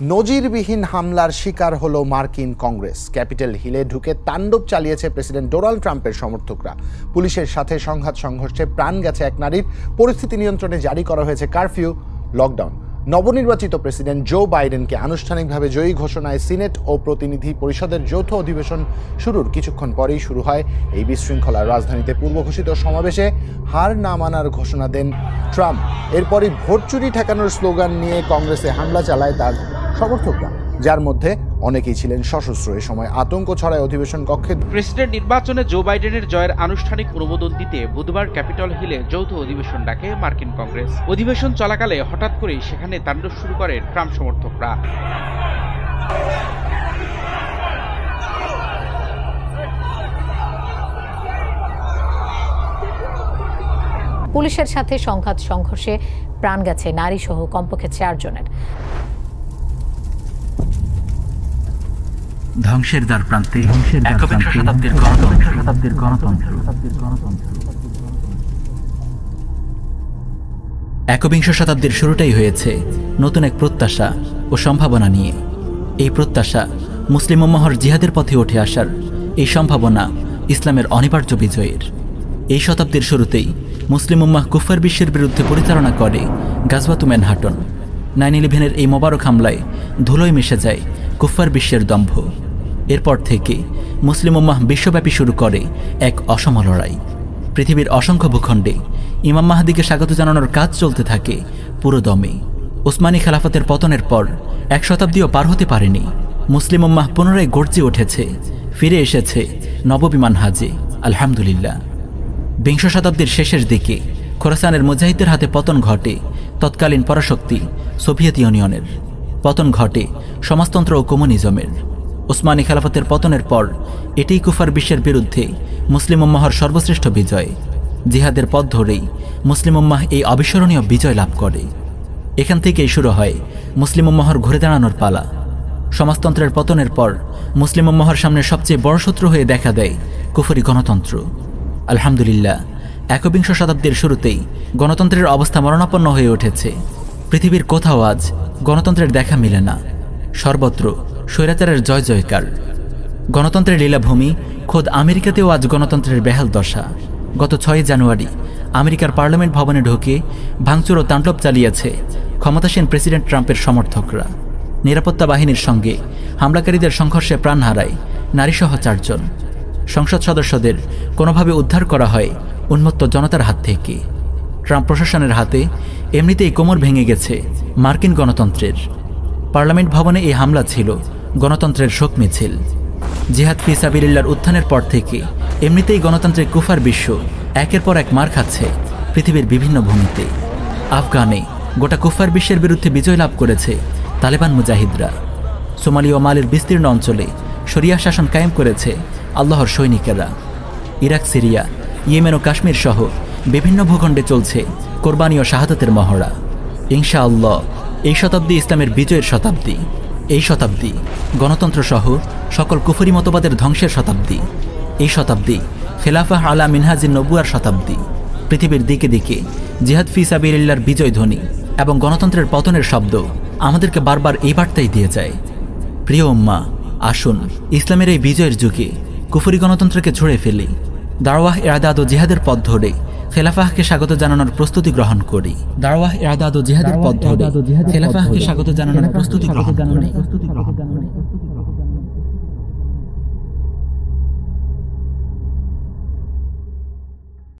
নজিরবিহীন হামলার শিকার হলো মার্কিন কংগ্রেস। ক্যাপিটাল হিলে ঢুকে তাণ্ডব চালিয়েছে প্রেসিডেন্ট ডোনাল্ড ট্রাম্পের সমর্থকরা। পুলিশের সাথে সংঘাত সংঘর্ষে প্রাণ গেছে এক নারীর। পরিস্থিতি নিয়ন্ত্রণে জারি করা হয়েছে কারফিউ, লকডাউন। নবনির্বাচিত প্রেসিডেন্ট জো বাইডেনকে আনুষ্ঠানিকভাবে জয়ী ঘোষণায় সিনেট ও প্রতিনিধি পরিষদের যৌথ অধিবেশন শুরুর কিছুক্ষণ পরেই শুরু হয় এই বিশৃঙ্খলা রাজধানীতে পূর্ব ঘোষিত সমাবেশে হার না মানার ঘোষণা দেন ট্রাম্প। এরপরই ভোট চুরি ঠেকানোর স্লোগান নিয়ে কংগ্রেসে হামলা চালায় তার সমর্থকরা যার মধ্যে অনেকেই ছিলেন সশস্ত্র। এ সময় আতঙ্ক ছড়ায় অধিবেশন কক্ষে। প্রেসিডেন্ট নির্বাচনে জো বাইডেনের জয়ের আনুষ্ঠানিক অনুমোদন দিতে বুধবার ক্যাপিটল হিলে যৌথ অধিবেশন ডাকে মার্কিন কংগ্রেস। অধিবেশন চলাকালে হঠাৎ করেই সেখানে তাণ্ডব শুরু করে ট্রাম্প সমর্থকরা। পুলিশের সাথে সংঘাত সংঘর্ষে প্রাণ গেছে নারী সহ কমপক্ষে চারজনের। ধ্বংসের দ্বার প্রান্তে একবিংশ শতাব্দীর গণতন্ত্র। শতাব্দীর গণতন্ত্র। একবিংশ শতাব্দীর শুরুটাই হয়েছে নতুন এক প্রত্যাশা ও সম্ভাবনা নিয়ে। এই প্রত্যাশা মুসলিম উম্মাহর জিহাদের পথে উঠে আসার এই সম্ভাবনা ইসলামের অনিবার্য বিজয়ের। এই শতাব্দীর শুরুতেই মুসলিম উম্মাহ কুফার বিশ্বের বিরুদ্ধে পরিচালনা করে গাজওয়াতু ম্যানহাটন। নাইন ইলেভেনের এই মোবারক হামলায় ধুলোয় মিশে যায় কুফার বিশ্বের দম্ভ। এরপর থেকে মুসলিম উম্মাহ বিশ্বব্যাপী শুরু করে এক অসম লড়াই। পৃথিবীর অসংখ্য ভূখণ্ডে ইমাম মাহাদিকে স্বাগত জানানোর কাজ চলতে থাকে পুরো দমে। ওসমানী খেলাফতের পতনের পর এক শতাব্দীও পার হতে পারেনি। মুসলিম উম্মাহ পুনরায় গর্জে উঠেছে, ফিরে এসেছে নববিমান হাজে, আলহামদুলিল্লাহ। বিংশ শতাব্দীর শেষের দিকে খোরাসানের মুজাহিদের হাতে পতন ঘটে তৎকালীন পরাশক্তি সোভিয়েত ইউনিয়নের। পতন ঘটে সমাজতন্ত্র ও কমিউনিজমের। ওসমানী খেলাফতের পতনের পর, এটিই কুফার বিশ্বের বিরুদ্ধে মুসলিম উম্মাহর সর্বশ্রেষ্ঠ বিজয়। জিহাদের পথ ধরেই মুসলিম উম্মাহ এই অবিস্মরণীয় বিজয় লাভ করে। এখান থেকেই শুরু হয় মুসলিম উম্মাহর ঘুরে দাঁড়ানোর পালা। সমাজতন্ত্রের পতনের পর মুসলিম উম্মাহর সামনে সবচেয়ে বড় শত্রু হয়ে দেখা দেয় কুফরি গণতন্ত্র। আলহামদুলিল্লাহ, একবিংশ শতাব্দীর শুরুতেই গণতন্ত্রের অবস্থা মরণাপন্ন হয়ে উঠেছে। পৃথিবীর কোথাও আজ গণতন্ত্রের দেখা মিলে না। সর্বত্র স্বৈরাচারের জয় জয়কার। গণতন্ত্রের লীলাভূমি খোদ আমেরিকাতেও আজ গণতন্ত্রের বেহাল দশা। গত ছয় জানুয়ারি আমেরিকার পার্লামেন্ট ভবনে ঢুকে ভাঙচুর ও তাণ্ডব চালিয়েছে ক্ষমতাসীন প্রেসিডেন্ট ট্রাম্পের সমর্থকরা। নিরাপত্তা বাহিনীর সঙ্গে হামলাকারীদের সংঘর্ষে প্রাণ হারায় নারীসহ চারজন। সংসদ সদস্যদের কোনোভাবে উদ্ধার করা হয় উন্মত্ত জনতার হাত থেকে। ট্রাম্প প্রশাসনের হাতে এমনিতেই কোমর ভেঙে গেছে মার্কিন গণতন্ত্রের। পার্লামেন্ট ভবনে এই হামলা ছিল গণতন্ত্রের শোক মিছিল। জিহাদ ফি সাবিরিল্লার উত্থানের পর থেকে এমনিতেই গণতন্ত্রের কুফার বিশ্ব একের পর এক মার খাচ্ছে পৃথিবীর বিভিন্ন ভূমিতে। আফগানে গোটা কুফার বিশ্বের বিরুদ্ধে বিজয় লাভ করেছে তালেবান মুজাহিদরা। সোমালি ও মালের বিস্তীর্ণ অঞ্চলে শরিয়া শাসন কায়েম করেছে আল্লাহর সৈনিকেরা। ইরাক, সিরিয়া, ইয়েমেন ও কাশ্মীর সহ বিভিন্ন ভূখণ্ডে চলছে কোরবানি ও শাহাদাতের মহড়া। ইনশা আল্লাহ এই শতাব্দী ইসলামের বিজয়ের শতাব্দী। এই শতাব্দী। গণতন্ত্র সহ সকল কুফরি মতবাদের ধ্বংসের শতাব্দী। এই শতাব্দী খেলাফাহ আলা মিনহাজির নবুয়ার শতাব্দী। পৃথিবীর দিকে দিকে জিহাদ ফি সাবিরিল্লার বিজয় ধ্বনি এবং গণতন্ত্রের পতনের শব্দ আমাদেরকে বারবার এই বার্তাই দিয়ে যায়। প্রিয় উম্মা, আসুন ইসলামের এই বিজয়ের যুগে কুফরি গণতন্ত্রকে ছুড়ে ফেলি। দারওয়াহ, এরাদাদ ও জিহাদের পথ ধরে খেলাফাহকে স্বাগত জানানোর প্রস্তুতি গ্রহণ করি। দারওয়াহ ইরাদাদ ও জিহাদের পথ ধরে। খেলাফাহকে স্বাগত জানানোর প্রস্তুতি গ্রহণ করি।